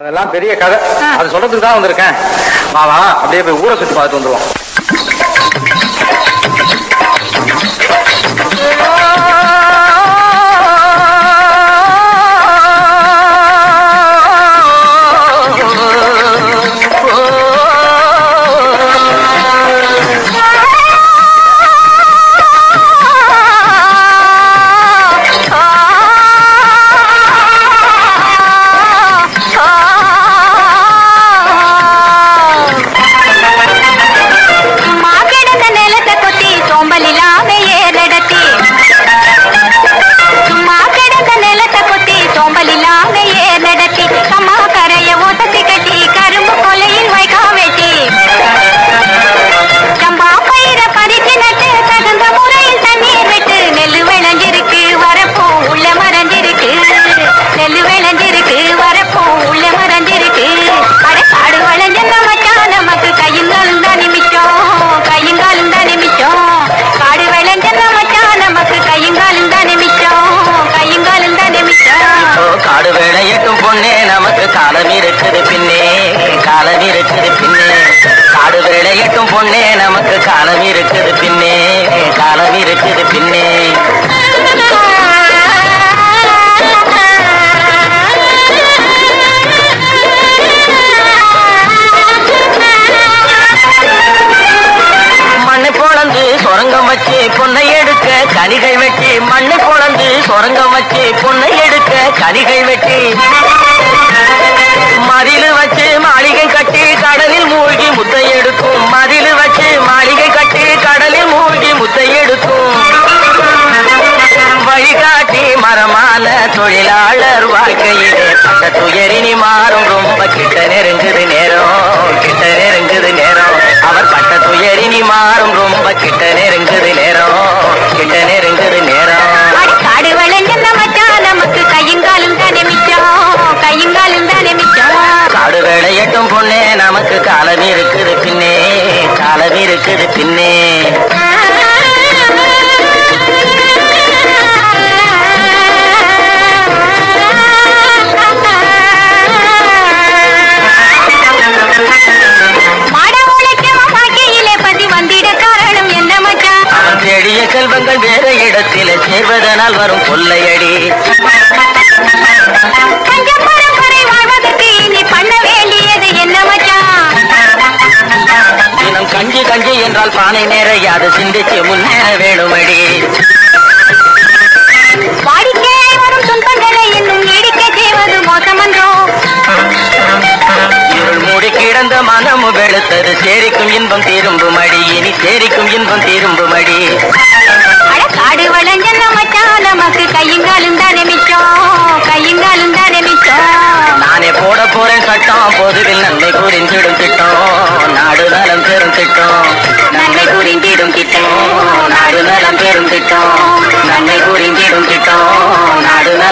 அதெல்லாம் பெரிய கதை. அது சொல்றதுக்கு தான் வந்திருக்கேன். வா வா. அப்படியே போய் ஊரை சுத்தி பார்த்து வந்துருவோம். பொண்ணே நமக்கு காலம் இருக்குது பின்னே. காலம் இருக்குது பின்னே. காடு விளையட்டும் பொண்ணே நமக்கு காலம் இருக்குது பின்னே. காலம் இருக்குது பின்னே. மண்ணை பொன்னை எடுக்க கனிகள் வெட்டி. மண்ணு பொழந்து சொரங்கம் வச்சு பொன்னை எடுக்க கனிகள் வெட்டி. மதில் வச்சு மாளிகை கட்டி கடலில் மூழ்கி முத்தை எடுக்கும் மதில் வச்சு மாளிகை கட்டி கடலில் மூழ்கி முத்தை எடுக்கும் வழிகாட்டி மரமான தொழிலாளர் வாழ்க்கையிலே பட்ட துயரினி மாறும். ரொம்ப கிட்ட நெருங்குது நேரம் கிட்ட நெருங்குது நேரம். அவர் பட்ட துயரினி மாறும். ரொம்ப கிட்ட அவன் தேடிய செல்வங்கள் வேற இடத்திலே சேர்வதனால் வரும் கொள்ளையடி. கஞ்சி என்றால் பானை நேரையாது சிந்திச்சு முன்னேற வேணுமடி. வாடிக்கையாய் வரும் துன்பங்களை இன்னும் நீடிக்க செய்வது மோசமன்றோ? இருள் மூடி கிடந்த மனம் வெளுத்தது சேரிக்கும் இன்பம் திரும்புமடி. இனி சேரிக்கும் இன்பம் திரும்புமடி. அட காடு வளைஞ்ச மச்சான் நமக்கு கையுங்காலும் தானே மிச்சம் கையுங்காலும் தானே மிச்சம். நானே போட போறேன் சட்டம் பொதுவில் நன்மை நலம் பெரும் திட்டம் நன்மை புரிந்திடும் திட்டம் நாடு நலம் பெரும் திட்டம் நன்மை புரிந்திடும் திட்டம் நாடு நலம்